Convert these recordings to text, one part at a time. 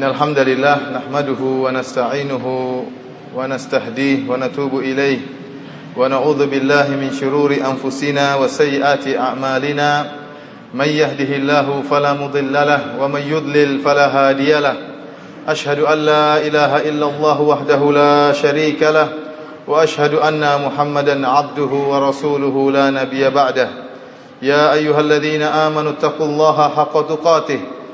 إن الحمد لله نحمده ونستعينه ونستهديه ونتوب إليه ونعوذ بالله من شرور أنفسنا وسيئات أعمالنا من يهده الله فلا مضل له ومن يضلل فلا هادي له أشهد أن لا إله إلا الله وحده لا شريك له وأشهد أن محمدا عبده ورسوله لا نبي بعده يا أيها الذين آمنوا اتقوا الله حق تقاته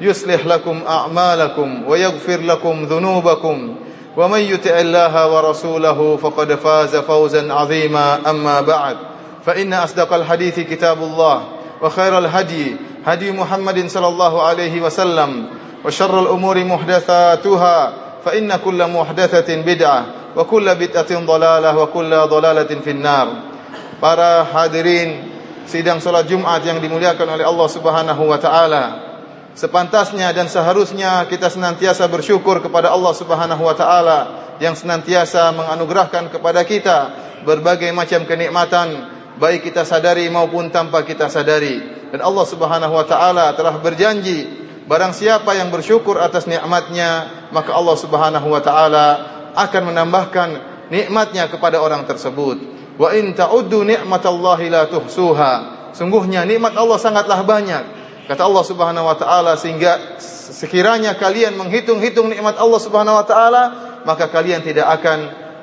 يصلح لكم أعمالكم ويغفر لكم ذنوبكم. ومن يطع الله ورسوله فقد فاز فوزا عظيما. أما بعد فإن أصدق الحديث كتاب الله وخير الهدي هدي محمد صلى الله عليه وسلم وشر الأمور محدثاتها فإن كل محدثة بدعة وكل بدعة ضلالة وكل ضلالة في النار. Para hadirin sidang salat Jumat yang dimuliakan oleh Allah Subhanahu wa taala. Sepantasnya dan seharusnya kita senantiasa bersyukur kepada Allah Subhanahu wa taala yang senantiasa menganugerahkan kepada kita berbagai macam kenikmatan baik kita sadari maupun tanpa kita sadari. Dan Allah Subhanahu wa taala telah berjanji barang siapa yang bersyukur atas nikmatnya maka Allah Subhanahu wa taala akan menambahkan nikmatnya kepada orang tersebut. Wa in ta'uddu ni'matallahi la tuhsuha. Sungguhnya nikmat Allah sangatlah banyak Kata Allah Subhanahu wa taala sehingga sekiranya kalian menghitung-hitung nikmat Allah Subhanahu wa taala, maka kalian tidak akan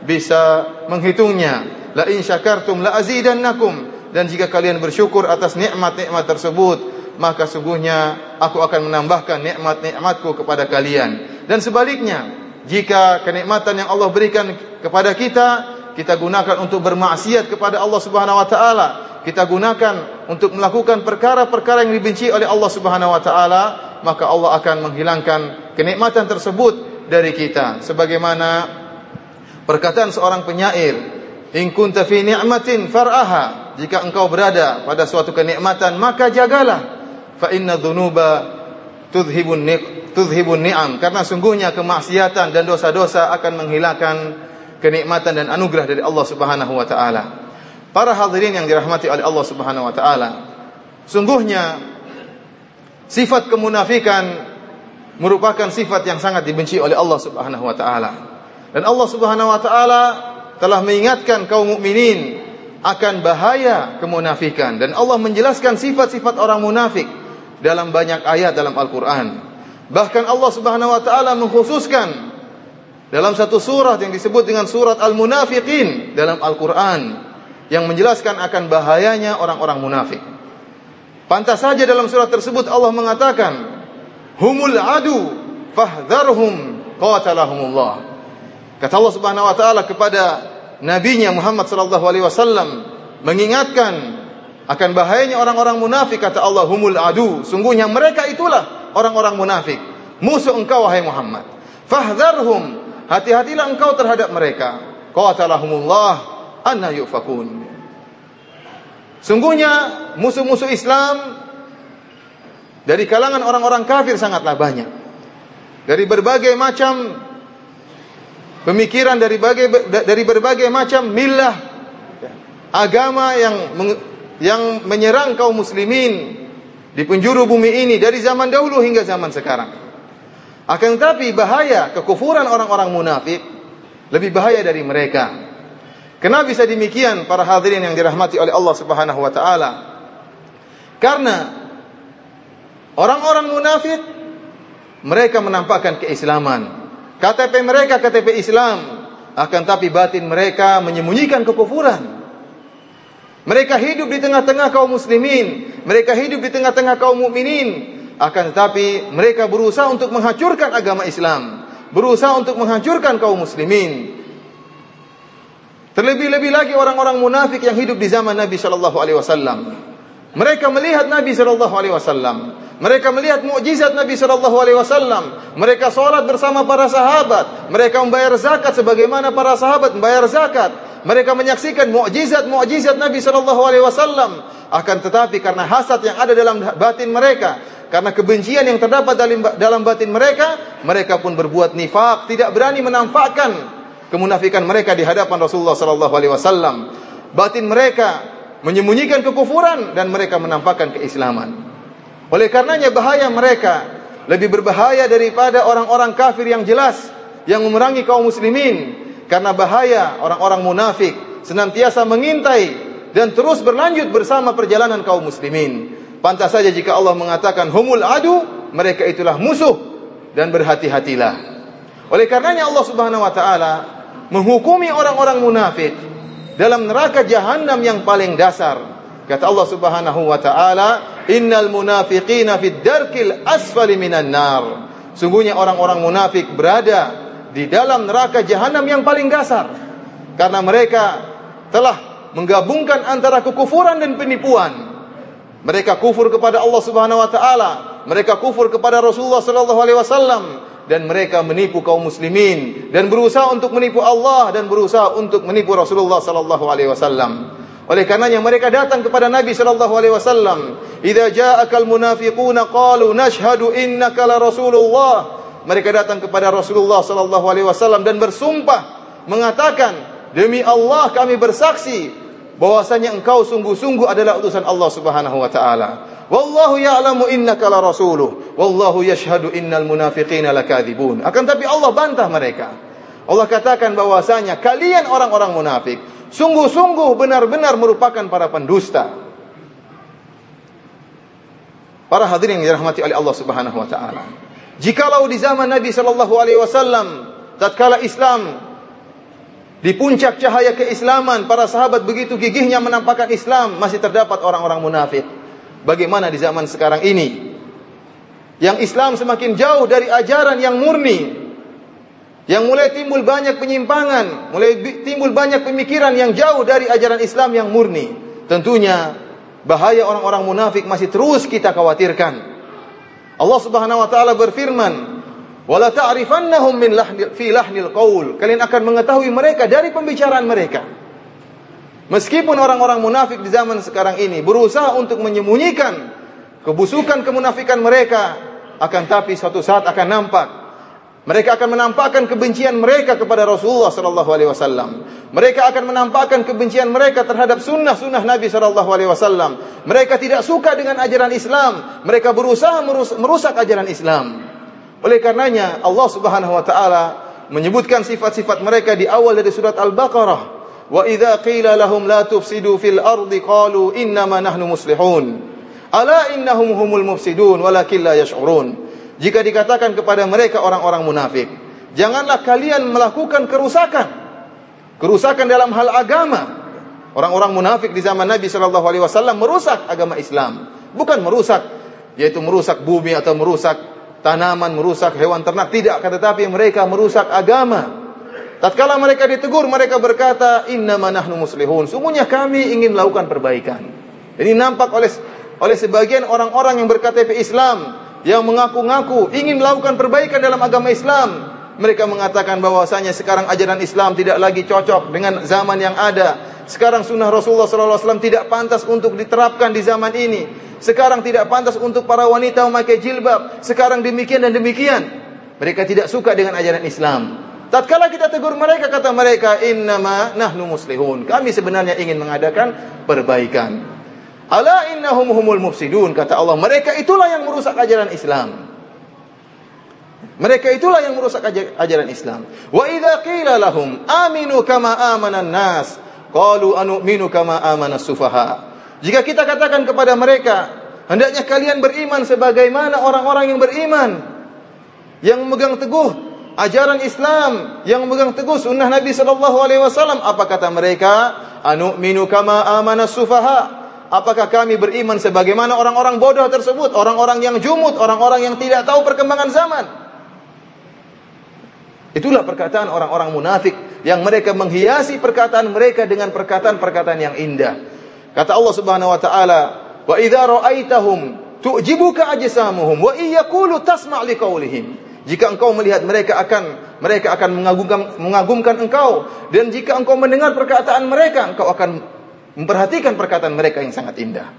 bisa menghitungnya. La in syakartum la azidannakum. Dan jika kalian bersyukur atas nikmat-nikmat tersebut, maka sungguhnya aku akan menambahkan nikmat-nikmatku kepada kalian. Dan sebaliknya, jika kenikmatan yang Allah berikan kepada kita, kita gunakan untuk bermaksiat kepada Allah Subhanahu wa taala, kita gunakan untuk melakukan perkara-perkara yang dibenci oleh Allah Subhanahu wa taala, maka Allah akan menghilangkan kenikmatan tersebut dari kita. Sebagaimana perkataan seorang penyair, "In kunta fi ni'matin far'aha." Jika engkau berada pada suatu kenikmatan, maka jagalah. Fa inna dzunuba tudhibun tudhibun ni'am. Karena sungguhnya kemaksiatan dan dosa-dosa akan menghilangkan kenikmatan dan anugerah dari Allah Subhanahu wa taala. Para hadirin yang dirahmati oleh Allah Subhanahu wa taala, sungguhnya sifat kemunafikan merupakan sifat yang sangat dibenci oleh Allah Subhanahu wa taala. Dan Allah Subhanahu wa taala telah mengingatkan kaum mukminin akan bahaya kemunafikan dan Allah menjelaskan sifat-sifat orang munafik dalam banyak ayat dalam Al-Qur'an. Bahkan Allah Subhanahu wa taala mengkhususkan dalam satu surat yang disebut dengan surat Al-Munafiqin dalam Al-Qur'an yang menjelaskan akan bahayanya orang-orang munafik. Pantas saja dalam surat tersebut Allah mengatakan, "Humul adu fahdharhum qatalahumullah." Kata Allah Subhanahu wa taala kepada nabinya Muhammad sallallahu alaihi wasallam mengingatkan akan bahayanya orang-orang munafik kata Allah humul adu sungguhnya mereka itulah orang-orang munafik musuh engkau wahai Muhammad fahdharhum hati-hatilah engkau terhadap mereka. Qatalahumullah anna yufakun. Sungguhnya musuh-musuh Islam dari kalangan orang-orang kafir sangatlah banyak. Dari berbagai macam pemikiran dari berbagai dari berbagai macam milah agama yang yang menyerang kaum muslimin di penjuru bumi ini dari zaman dahulu hingga zaman sekarang. Akan tetapi bahaya kekufuran orang-orang munafik lebih bahaya dari mereka. Kenapa bisa demikian para hadirin yang dirahmati oleh Allah Subhanahu wa taala? Karena orang-orang munafik mereka menampakkan keislaman, KTP mereka KTP Islam, akan tapi batin mereka menyembunyikan kekufuran. Mereka hidup di tengah-tengah kaum muslimin, mereka hidup di tengah-tengah kaum mukminin, akan tetapi mereka berusaha untuk menghancurkan agama Islam, berusaha untuk menghancurkan kaum muslimin. Terlebih-lebih lagi orang-orang munafik yang hidup di zaman Nabi Shallallahu Alaihi Wasallam. Mereka melihat Nabi Shallallahu Alaihi Wasallam Mereka melihat mukjizat Nabi Shallallahu Alaihi Wasallam. Mereka sholat bersama para sahabat. Mereka membayar zakat sebagaimana para sahabat membayar zakat. Mereka menyaksikan mukjizat-mukjizat Nabi Shallallahu Alaihi Wasallam. Akan tetapi karena hasad yang ada dalam batin mereka, karena kebencian yang terdapat dalam dalam batin mereka, mereka pun berbuat nifak, tidak berani menampakkan kemunafikan mereka di hadapan Rasulullah Shallallahu Alaihi Wasallam. Batin mereka menyembunyikan kekufuran dan mereka menampakkan keislaman. Oleh karenanya bahaya mereka lebih berbahaya daripada orang-orang kafir yang jelas yang memerangi kaum muslimin karena bahaya orang-orang munafik senantiasa mengintai dan terus berlanjut bersama perjalanan kaum muslimin. Pantas saja jika Allah mengatakan humul adu, mereka itulah musuh dan berhati-hatilah. Oleh karenanya Allah Subhanahu wa taala menghukumi orang-orang munafik dalam neraka jahanam yang paling dasar. Kata Allah Subhanahu wa taala, "Innal munafiqina fid darkil asfali minan nar." Sungguhnya orang-orang munafik berada di dalam neraka jahanam yang paling dasar karena mereka telah menggabungkan antara kekufuran dan penipuan. Mereka kufur kepada Allah Subhanahu wa taala, mereka kufur kepada Rasulullah sallallahu alaihi wasallam dan mereka menipu kaum muslimin dan berusaha untuk menipu Allah dan berusaha untuk menipu Rasulullah sallallahu alaihi wasallam. Oleh karenanya mereka datang kepada Nabi sallallahu alaihi wasallam, "Idza ja'akal munafiquna qalu nashhadu innaka la Rasulullah." Mereka datang kepada Rasulullah sallallahu alaihi wasallam dan bersumpah mengatakan Demi Allah kami bersaksi bahwasanya engkau sungguh-sungguh adalah utusan Allah Subhanahu wa taala. Wallahu ya'lamu innaka la rasuluh. Wallahu yashhadu innal munafiqina lakadzibun. Akan tapi Allah bantah mereka. Allah katakan bahwasanya kalian orang-orang munafik sungguh-sungguh benar-benar merupakan para pendusta. Para hadirin yang dirahmati oleh Allah Subhanahu wa taala. Jikalau di zaman Nabi sallallahu alaihi wasallam tatkala Islam di puncak cahaya keislaman, para sahabat begitu gigihnya menampakkan Islam, masih terdapat orang-orang munafik. Bagaimana di zaman sekarang ini? Yang Islam semakin jauh dari ajaran yang murni. Yang mulai timbul banyak penyimpangan, mulai timbul banyak pemikiran yang jauh dari ajaran Islam yang murni. Tentunya bahaya orang-orang munafik masih terus kita khawatirkan. Allah Subhanahu wa taala berfirman, Wala ta'rifannahum min lahni, fi lahnil qaul. Kalian akan mengetahui mereka dari pembicaraan mereka. Meskipun orang-orang munafik di zaman sekarang ini berusaha untuk menyembunyikan kebusukan kemunafikan mereka, akan tapi suatu saat akan nampak mereka akan menampakkan kebencian mereka kepada Rasulullah sallallahu alaihi wasallam. Mereka akan menampakkan kebencian mereka terhadap sunnah-sunnah Nabi sallallahu alaihi wasallam. Mereka tidak suka dengan ajaran Islam. Mereka berusaha merusak ajaran Islam. Oleh karenanya Allah Subhanahu wa taala menyebutkan sifat-sifat mereka di awal dari surat Al-Baqarah. Wa idza qila lahum la tufsidu fil ardi qalu innama nahnu muslihun. Ala innahum humul mufsidun walakin la yash'urun. Jika dikatakan kepada mereka orang-orang munafik, janganlah kalian melakukan kerusakan. Kerusakan dalam hal agama. Orang-orang munafik di zaman Nabi sallallahu alaihi wasallam merusak agama Islam, bukan merusak yaitu merusak bumi atau merusak tanaman, merusak hewan ternak, tidak akan tetapi mereka merusak agama. Tatkala mereka ditegur, mereka berkata, "Inna nahnu muslihun." Sungguhnya kami ingin melakukan perbaikan. Ini nampak oleh oleh sebagian orang-orang yang berKTP Islam yang mengaku-ngaku ingin melakukan perbaikan dalam agama Islam. Mereka mengatakan bahwasanya sekarang ajaran Islam tidak lagi cocok dengan zaman yang ada. Sekarang sunnah Rasulullah SAW tidak pantas untuk diterapkan di zaman ini. Sekarang tidak pantas untuk para wanita memakai jilbab. Sekarang demikian dan demikian. Mereka tidak suka dengan ajaran Islam. Tatkala kita tegur mereka, kata mereka, Innama nahnu muslihun. Kami sebenarnya ingin mengadakan perbaikan. Ala innahum humul mufsidun. Kata Allah, mereka itulah yang merusak ajaran Islam. Mereka itulah yang merusak ajaran Islam. Wa idza qila lahum aminu kama amana nas qalu anu'minu kama amana sufaha. Jika kita katakan kepada mereka, hendaknya kalian beriman sebagaimana orang-orang yang beriman, yang memegang teguh ajaran Islam, yang memegang teguh sunnah Nabi Shallallahu Alaihi Wasallam. Apa kata mereka? Anu minu kama amana sufaha. Apakah kami beriman sebagaimana orang-orang bodoh tersebut, orang-orang yang jumut, orang-orang yang tidak tahu perkembangan zaman? Itulah perkataan orang-orang munafik yang mereka menghiasi perkataan mereka dengan perkataan-perkataan yang indah. Kata Allah Subhanahu wa taala, "Wa idza ra'aitahum tu'jibuka ajsamuhum wa iyaqulu tasma' liqaulihim. Jika engkau melihat mereka akan mereka akan mengagumkan mengagumkan engkau dan jika engkau mendengar perkataan mereka engkau akan memperhatikan perkataan mereka yang sangat indah.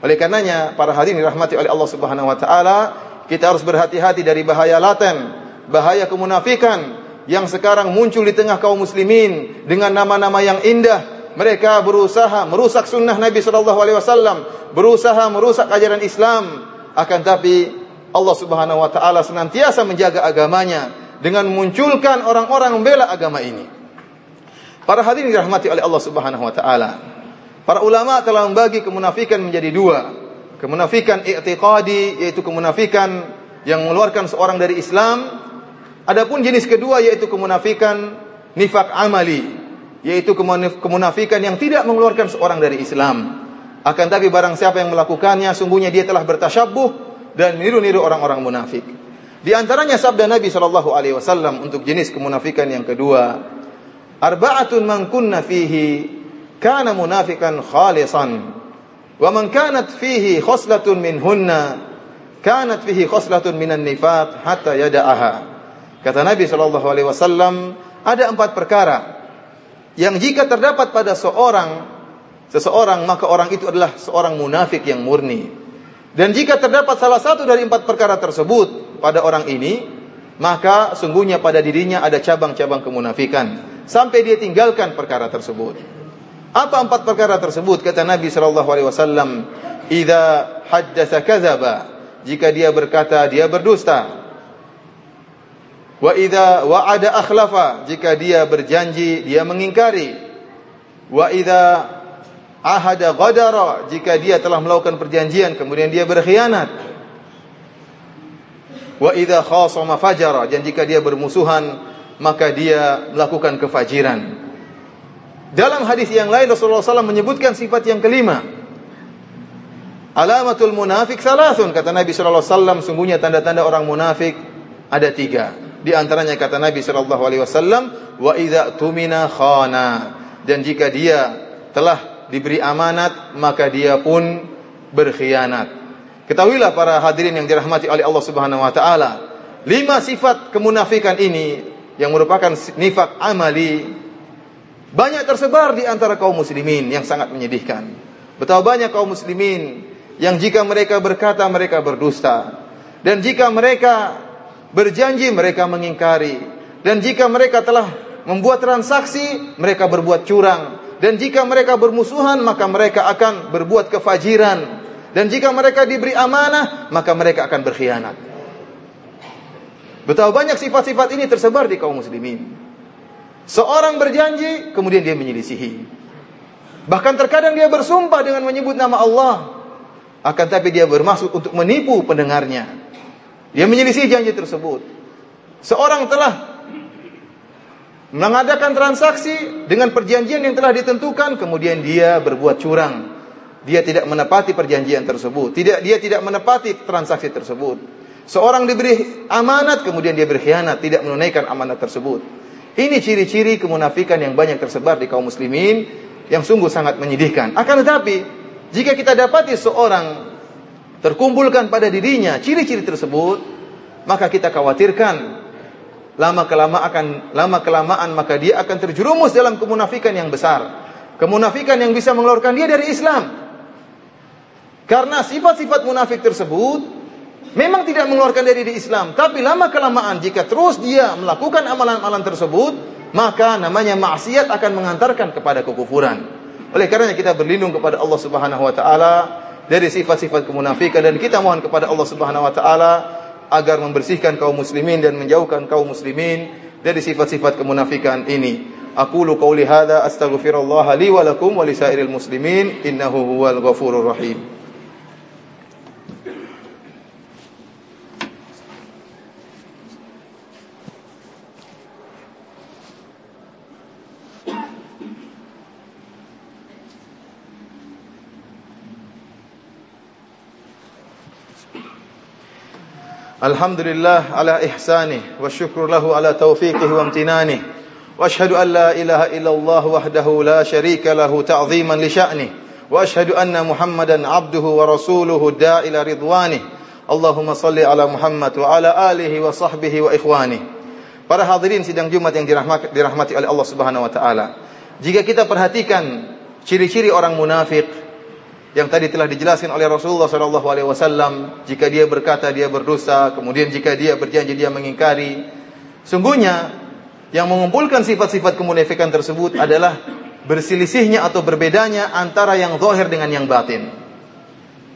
Oleh karenanya para hadirin dirahmati oleh Allah Subhanahu wa taala, kita harus berhati-hati dari bahaya laten, bahaya kemunafikan yang sekarang muncul di tengah kaum muslimin dengan nama-nama yang indah. Mereka berusaha merusak sunnah Nabi Shallallahu Alaihi Wasallam, berusaha merusak ajaran Islam. Akan tapi Allah Subhanahu Wa Taala senantiasa menjaga agamanya dengan memunculkan orang-orang membela agama ini. Para hadirin dirahmati oleh Allah Subhanahu Wa Taala. Para ulama telah membagi kemunafikan menjadi dua. Kemunafikan i'tiqadi yaitu kemunafikan yang mengeluarkan seorang dari Islam Adapun jenis kedua yaitu kemunafikan nifak amali, yaitu kemunafikan yang tidak mengeluarkan seorang dari Islam. Akan tapi barang siapa yang melakukannya, sungguhnya dia telah bertasyabuh dan meniru-niru orang-orang munafik. Di antaranya sabda Nabi Shallallahu Alaihi Wasallam untuk jenis kemunafikan yang kedua, arba'atun man kunna fihi kana munafikan khalisan, wa man kanat fihi khoslatun min hunna kanat fihi khoslatun minan nifaq hatta yada'aha. Kata Nabi Shallallahu Alaihi Wasallam, ada empat perkara yang jika terdapat pada seorang seseorang maka orang itu adalah seorang munafik yang murni. Dan jika terdapat salah satu dari empat perkara tersebut pada orang ini, maka sungguhnya pada dirinya ada cabang-cabang kemunafikan sampai dia tinggalkan perkara tersebut. Apa empat perkara tersebut? Kata Nabi Shallallahu Alaihi Wasallam, "Ida haddatsa kadzaba." Jika dia berkata, dia berdusta. Wa idza wa'ada akhlafa, jika dia berjanji dia mengingkari. Wa idza ahada ghadara, jika dia telah melakukan perjanjian kemudian dia berkhianat. Wa idza khasama fajara, dan jika dia bermusuhan maka dia melakukan kefajiran. Dalam hadis yang lain Rasulullah SAW menyebutkan sifat yang kelima. Alamatul munafik salasun kata Nabi sallallahu alaihi wasallam sungguhnya tanda-tanda orang munafik ada tiga. Di antaranya kata Nabi sallallahu alaihi wasallam, "Wa idza tumina khana." Dan jika dia telah diberi amanat, maka dia pun berkhianat. Ketahuilah para hadirin yang dirahmati oleh Allah Subhanahu wa taala, lima sifat kemunafikan ini yang merupakan nifak amali banyak tersebar di antara kaum muslimin yang sangat menyedihkan. Betapa banyak kaum muslimin yang jika mereka berkata mereka berdusta dan jika mereka Berjanji mereka mengingkari. Dan jika mereka telah membuat transaksi, mereka berbuat curang. Dan jika mereka bermusuhan, maka mereka akan berbuat kefajiran. Dan jika mereka diberi amanah, maka mereka akan berkhianat. Betapa banyak sifat-sifat ini tersebar di kaum muslimin. Seorang berjanji, kemudian dia menyelisihi. Bahkan terkadang dia bersumpah dengan menyebut nama Allah. Akan tapi dia bermaksud untuk menipu pendengarnya. Dia menyelisih janji tersebut. Seorang telah mengadakan transaksi dengan perjanjian yang telah ditentukan, kemudian dia berbuat curang. Dia tidak menepati perjanjian tersebut. Tidak dia tidak menepati transaksi tersebut. Seorang diberi amanat kemudian dia berkhianat, tidak menunaikan amanat tersebut. Ini ciri-ciri kemunafikan yang banyak tersebar di kaum muslimin yang sungguh sangat menyedihkan. Akan tetapi, jika kita dapati seorang terkumpulkan pada dirinya ciri-ciri tersebut, maka kita khawatirkan lama kelamaan akan lama kelamaan maka dia akan terjerumus dalam kemunafikan yang besar. Kemunafikan yang bisa mengeluarkan dia dari Islam. Karena sifat-sifat munafik tersebut memang tidak mengeluarkan dari Islam, tapi lama kelamaan jika terus dia melakukan amalan-amalan tersebut, maka namanya maksiat akan mengantarkan kepada kekufuran. Oleh karenanya kita berlindung kepada Allah Subhanahu wa taala dari sifat-sifat kemunafikan dan kita mohon kepada Allah Subhanahu wa taala agar membersihkan kaum muslimin dan menjauhkan kaum muslimin dari sifat-sifat kemunafikan ini. Aqulu qauli hadza astaghfirullah wa lakum wa lisairil muslimin innahu huwal ghafurur rahim. Alhamdulillah ala ihsanih wa syukru lahu ala taufiqihi wa amtinanih wa ashhadu an la ilaha illallah la syarika lahu ta'ziman li sya'nih anna Muhammadan abduhu wa rasuluhu da'ila ridwanih Allahumma salli ala Muhammad wa wa wa Para hadirin sidang Jumat yang dirahmati oleh Allah Subhanahu wa taala. Jika kita perhatikan ciri-ciri orang munafik yang tadi telah dijelaskan oleh Rasulullah sallallahu alaihi wasallam, jika dia berkata dia berdosa, kemudian jika dia berjanji dia mengingkari, sungguhnya yang mengumpulkan sifat-sifat kemunafikan tersebut adalah berselisihnya atau berbedanya antara yang zahir dengan yang batin.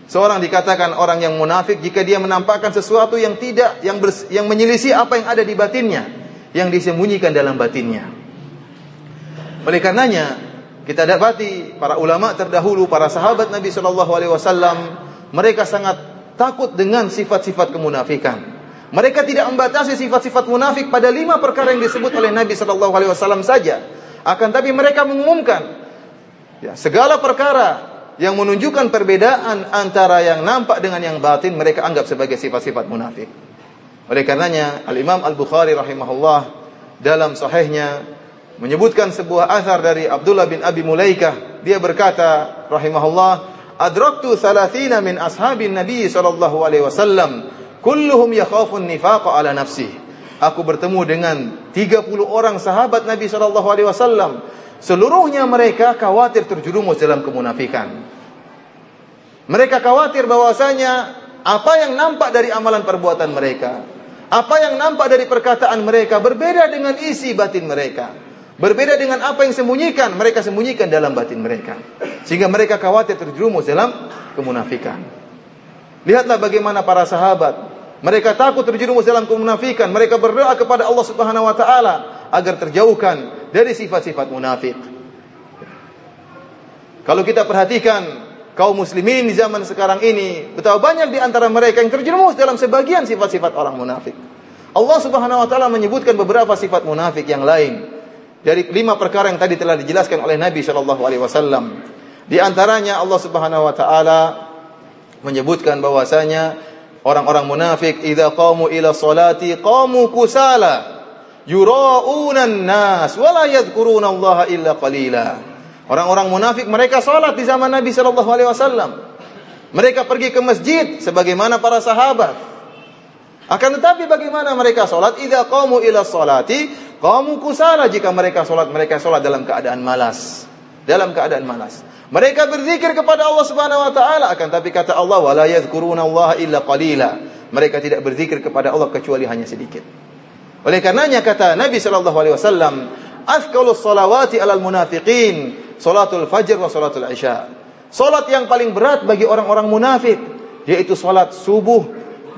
Seorang dikatakan orang yang munafik jika dia menampakkan sesuatu yang tidak yang bers, yang menyelisih apa yang ada di batinnya yang disembunyikan dalam batinnya. Oleh karenanya, kita dapati para ulama terdahulu, para sahabat Nabi Shallallahu Alaihi Wasallam, mereka sangat takut dengan sifat-sifat kemunafikan. Mereka tidak membatasi sifat-sifat munafik pada lima perkara yang disebut oleh Nabi Shallallahu Alaihi Wasallam saja. Akan tapi mereka mengumumkan ya, segala perkara yang menunjukkan perbedaan antara yang nampak dengan yang batin mereka anggap sebagai sifat-sifat munafik. Oleh karenanya Al-Imam Al-Bukhari rahimahullah dalam sahihnya menyebutkan sebuah asar dari Abdullah bin Abi Mulaikah. Dia berkata rahimahullah, "Adraktu 30 min ashabin Nabi sallallahu alaihi wasallam, kulluhum yakhafun nifaqa ala nafsi." Aku bertemu dengan 30 orang sahabat Nabi sallallahu alaihi wasallam. Seluruhnya mereka khawatir terjerumus dalam kemunafikan. Mereka khawatir bahwasanya apa yang nampak dari amalan perbuatan mereka apa yang nampak dari perkataan mereka berbeda dengan isi batin mereka. Berbeda dengan apa yang sembunyikan, mereka sembunyikan dalam batin mereka. Sehingga mereka khawatir terjerumus dalam kemunafikan. Lihatlah bagaimana para sahabat. Mereka takut terjerumus dalam kemunafikan. Mereka berdoa kepada Allah Subhanahu wa taala agar terjauhkan dari sifat-sifat munafik. Kalau kita perhatikan kaum muslimin di zaman sekarang ini, betapa banyak di antara mereka yang terjerumus dalam sebagian sifat-sifat orang munafik. Allah Subhanahu wa taala menyebutkan beberapa sifat munafik yang lain dari lima perkara yang tadi telah dijelaskan oleh Nabi Shallallahu alaihi wasallam. Di antaranya Allah Subhanahu wa taala menyebutkan bahwasanya orang-orang munafik idza qamu ila salati qamu kusala yura'una nas wa yadhkuruna Allah illa qalila. Orang-orang munafik mereka salat di zaman Nabi Shallallahu Alaihi Wasallam. Mereka pergi ke masjid sebagaimana para sahabat. Akan tetapi bagaimana mereka salat? Idza qamu ila salati qamu kusala jika mereka salat mereka salat dalam keadaan malas. Dalam keadaan malas. Mereka berzikir kepada Allah Subhanahu wa taala akan tapi kata Allah wala yadhkuruna Allah illa qalila. Mereka tidak berzikir kepada Allah kecuali hanya sedikit. Oleh karenanya kata Nabi sallallahu alaihi wasallam, "Afqalus salawati alal munafiqin Salatul fajr wa salatul isya. Salat yang paling berat bagi orang-orang munafik yaitu salat subuh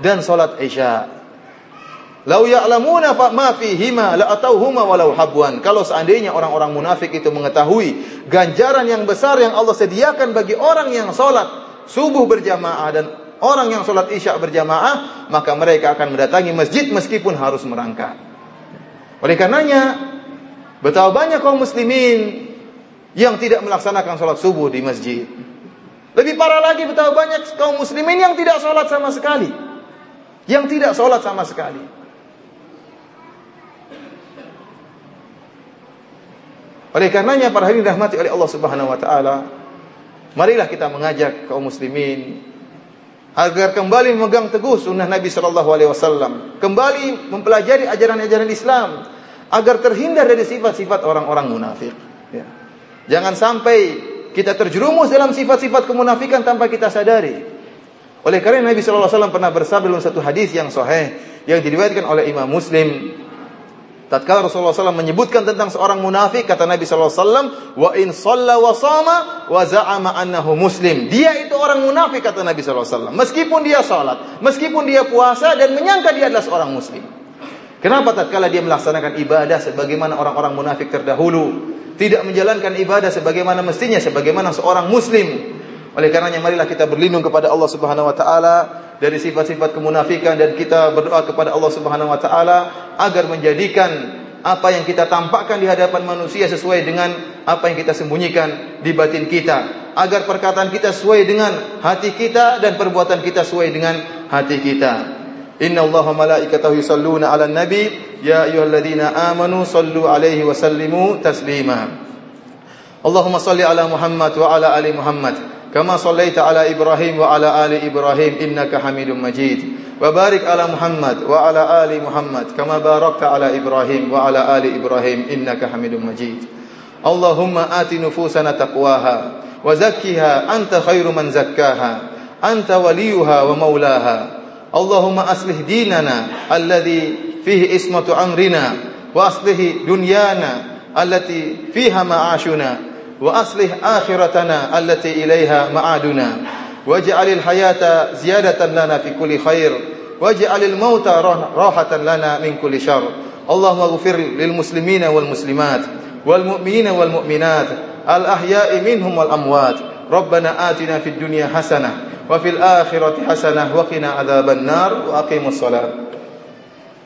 dan salat isya. Lau ya'lamuna fa ma fihima la atauhuma walau habwan. Kalau seandainya orang-orang munafik itu mengetahui ganjaran yang besar yang Allah sediakan bagi orang yang salat subuh berjamaah dan orang yang salat isya berjamaah, maka mereka akan mendatangi masjid meskipun harus merangkak. Oleh karenanya, betapa banyak kaum muslimin yang tidak melaksanakan sholat subuh di masjid. Lebih parah lagi betapa banyak kaum muslimin yang tidak sholat sama sekali. Yang tidak sholat sama sekali. Oleh karenanya para hadirin rahmati oleh Allah Subhanahu wa taala, marilah kita mengajak kaum muslimin agar kembali memegang teguh sunnah Nabi sallallahu alaihi wasallam, kembali mempelajari ajaran-ajaran Islam agar terhindar dari sifat-sifat orang-orang munafik. Ya. Jangan sampai kita terjerumus dalam sifat-sifat kemunafikan tanpa kita sadari. Oleh karena Nabi sallallahu alaihi wasallam pernah bersabda dalam satu hadis yang sahih yang diriwayatkan oleh Imam Muslim Tatkala Rasulullah SAW menyebutkan tentang seorang munafik, kata Nabi SAW, wa in salla wa sama wa za'ama annahu muslim. Dia itu orang munafik, kata Nabi SAW. Meskipun dia salat, meskipun dia puasa dan menyangka dia adalah seorang muslim. Kenapa tatkala dia melaksanakan ibadah sebagaimana orang-orang munafik terdahulu, tidak menjalankan ibadah sebagaimana mestinya sebagaimana seorang muslim. Oleh karenanya marilah kita berlindung kepada Allah Subhanahu wa taala dari sifat-sifat kemunafikan dan kita berdoa kepada Allah Subhanahu wa taala agar menjadikan apa yang kita tampakkan di hadapan manusia sesuai dengan apa yang kita sembunyikan di batin kita. Agar perkataan kita sesuai dengan hati kita dan perbuatan kita sesuai dengan hati kita. Inna Allaha malaikatahu yusalluna ala nabi. Ya ayyuhalladzina amanu sallu 'alaihi taslima. Allahumma salli ala Muhammad wa ala ali Muhammad. كما صليت على إبراهيم وعلى آل إبراهيم إنك حميد مجيد. وبارك على محمد وعلى آل محمد كما باركت على إبراهيم وعلى آل إبراهيم إنك حميد مجيد. اللهم آت نفوسنا تقواها وزكها أنت خير من زكاها أنت وليها ومولاها. اللهم أصلح ديننا الذي فيه اسمة أمرنا وأصلح دنيانا التي فيها معاشنا. وأصلح آخرتنا التي إليها معادنا. واجعل الحياة زيادة لنا في كل خير. واجعل الموت راحة لنا من كل شر. اللهم اغفر للمسلمين والمسلمات والمؤمنين والمؤمنات الأحياء منهم والأموات. ربنا آتنا في الدنيا حسنة وفي الآخرة حسنة وقنا عذاب النار وأقيموا الصلاة.